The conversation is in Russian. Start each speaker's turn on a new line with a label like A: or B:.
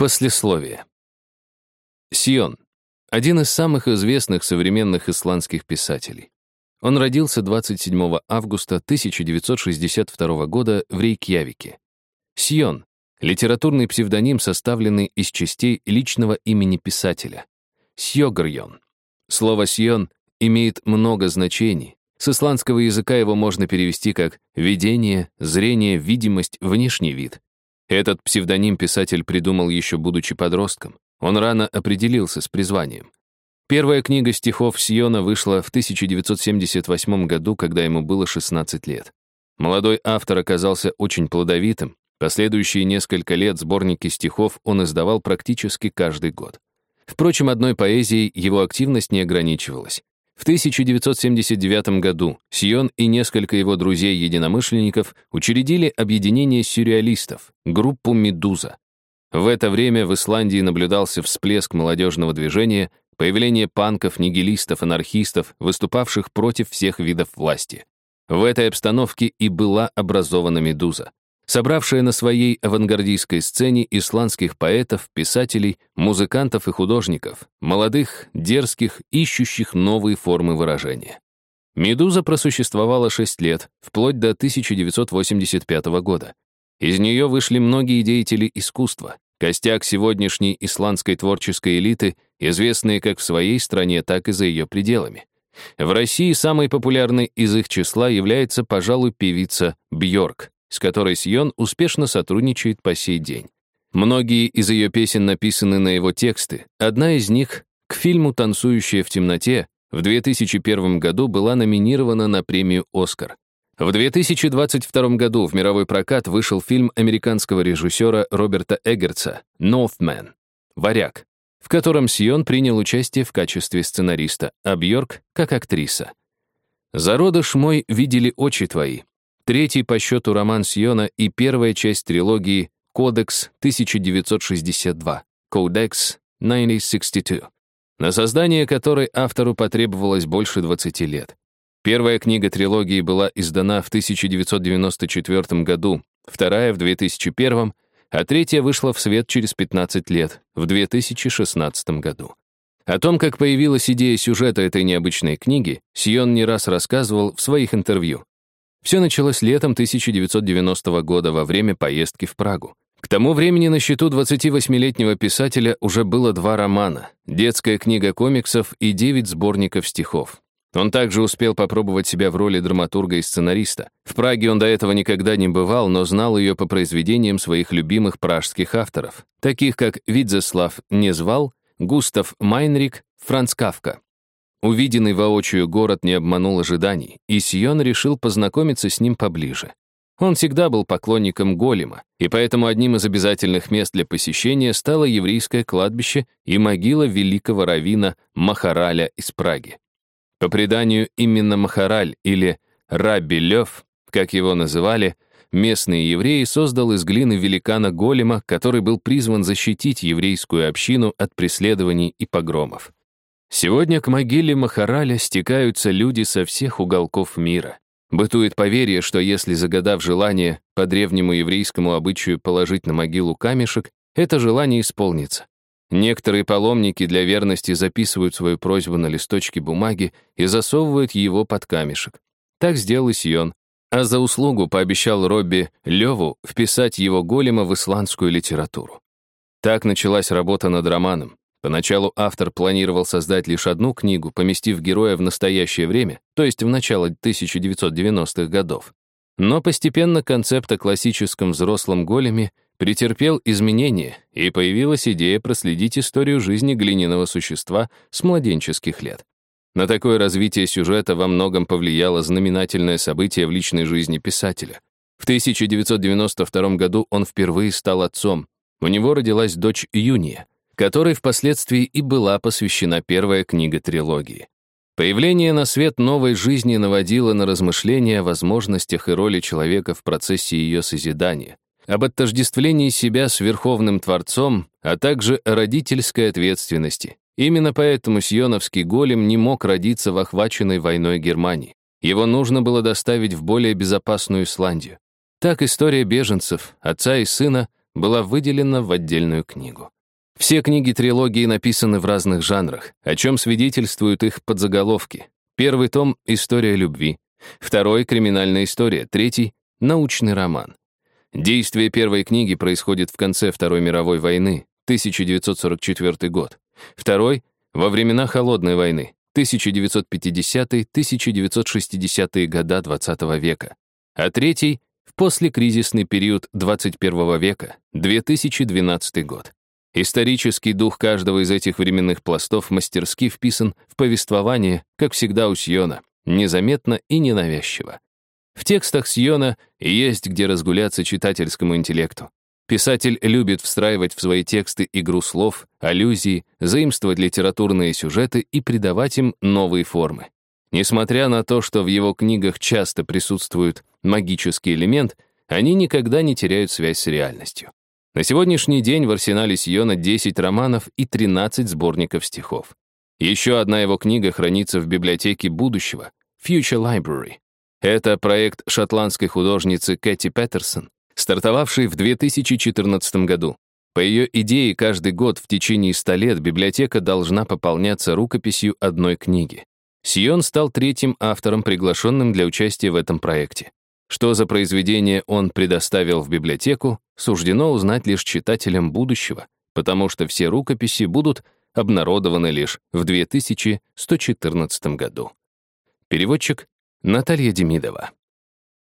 A: Послесловие. Сион. Один из самых известных современных исландских писателей. Он родился 27 августа 1962 года в Рейкьявике. Сион — литературный псевдоним, составленный из частей личного имени писателя. Сьогрьон. Слово «сион» имеет много значений. С исландского языка его можно перевести как «видение», «зрение», «видимость», «внешний вид». Этот псевдоним писатель придумал еще будучи подростком. Он рано определился с призванием. Первая книга стихов Сиона вышла в 1978 году, когда ему было 16 лет. Молодой автор оказался очень плодовитым. Последующие несколько лет сборники стихов он издавал практически каждый год. Впрочем, одной поэзией его активность не ограничивалась. В 1979 году Сион и несколько его друзей-единомышленников учредили объединение сюрреалистов, группу «Медуза». В это время в Исландии наблюдался всплеск молодежного движения, появление панков, нигилистов, анархистов, выступавших против всех видов власти. В этой обстановке и была образована «Медуза» собравшая на своей авангардистской сцене исландских поэтов, писателей, музыкантов и художников, молодых, дерзких, ищущих новые формы выражения. «Медуза» просуществовала 6 лет, вплоть до 1985 года. Из нее вышли многие деятели искусства, костяк сегодняшней исландской творческой элиты, известные как в своей стране, так и за ее пределами. В России самой популярной из их числа является, пожалуй, певица Бьорк, с которой Сьон успешно сотрудничает по сей день. Многие из ее песен написаны на его тексты. Одна из них, к фильму «Танцующая в темноте», в 2001 году была номинирована на премию «Оскар». В 2022 году в мировой прокат вышел фильм американского режиссера Роберта Эггертса «Northman» — «Варяг», в котором Сион принял участие в качестве сценариста, а Бьорк — как актриса. «Зародыш мой видели очи твои», третий по счету роман Сиона и первая часть трилогии «Кодекс 1962» «Codex 1962», на создание которой автору потребовалось больше 20 лет. Первая книга трилогии была издана в 1994 году, вторая — в 2001, а третья вышла в свет через 15 лет, в 2016 году. О том, как появилась идея сюжета этой необычной книги, Сион не раз рассказывал в своих интервью. Все началось летом 1990 года во время поездки в Прагу. К тому времени на счету 28-летнего писателя уже было два романа, детская книга комиксов и девять сборников стихов. Он также успел попробовать себя в роли драматурга и сценариста. В Праге он до этого никогда не бывал, но знал ее по произведениям своих любимых пражских авторов, таких как Видзеслав Незвал, Густав Майнрик, Франц Кавка. Увиденный воочию город не обманул ожиданий, и Сион решил познакомиться с ним поближе. Он всегда был поклонником Голема, и поэтому одним из обязательных мест для посещения стало еврейское кладбище и могила великого равина Махараля из Праги. По преданию, именно Махараль или Рабби Лев, как его называли, местные евреи создал из глины великана Голема, который был призван защитить еврейскую общину от преследований и погромов. Сегодня к могиле Махараля стекаются люди со всех уголков мира. Бытует поверье, что если, загадав желание по древнему еврейскому обычаю положить на могилу камешек, это желание исполнится. Некоторые паломники для верности записывают свою просьбу на листочке бумаги и засовывают его под камешек. Так сделал Сион, а за услугу пообещал Робби Леву вписать его голема в исландскую литературу. Так началась работа над романом. Поначалу автор планировал создать лишь одну книгу, поместив героя в настоящее время, то есть в начало 1990-х годов. Но постепенно концепт о классическом взрослом големе претерпел изменения, и появилась идея проследить историю жизни глиняного существа с младенческих лет. На такое развитие сюжета во многом повлияло знаменательное событие в личной жизни писателя. В 1992 году он впервые стал отцом. У него родилась дочь Юния которой впоследствии и была посвящена первая книга трилогии. Появление на свет новой жизни наводило на размышления о возможностях и роли человека в процессе ее созидания, об отождествлении себя с Верховным Творцом, а также о родительской ответственности. Именно поэтому Сьоновский голем не мог родиться в охваченной войной Германии. Его нужно было доставить в более безопасную Исландию. Так история беженцев, отца и сына, была выделена в отдельную книгу. Все книги трилогии написаны в разных жанрах, о чем свидетельствуют их подзаголовки. Первый том — «История любви», второй — «Криминальная история», третий — «Научный роман». Действие первой книги происходит в конце Второй мировой войны, 1944 год. Второй — во времена Холодной войны, 1950-1960-е года XX -го века. А третий — в послекризисный период 21 века, 2012 год. Исторический дух каждого из этих временных пластов мастерски вписан в повествование, как всегда у Сиона, незаметно и ненавязчиво. В текстах Сиона есть где разгуляться читательскому интеллекту. Писатель любит встраивать в свои тексты игру слов, аллюзии, заимствовать литературные сюжеты и придавать им новые формы. Несмотря на то, что в его книгах часто присутствует магический элемент, они никогда не теряют связь с реальностью. На сегодняшний день в арсенале Сиона 10 романов и 13 сборников стихов. Еще одна его книга хранится в библиотеке будущего — Future Library. Это проект шотландской художницы Кэти Петерсон, стартовавший в 2014 году. По ее идее, каждый год в течение 100 лет библиотека должна пополняться рукописью одной книги. Сион стал третьим автором, приглашенным для участия в этом проекте. Что за произведение он предоставил в библиотеку, суждено узнать лишь читателям будущего, потому что все рукописи будут обнародованы лишь в 2114 году. Переводчик Наталья Демидова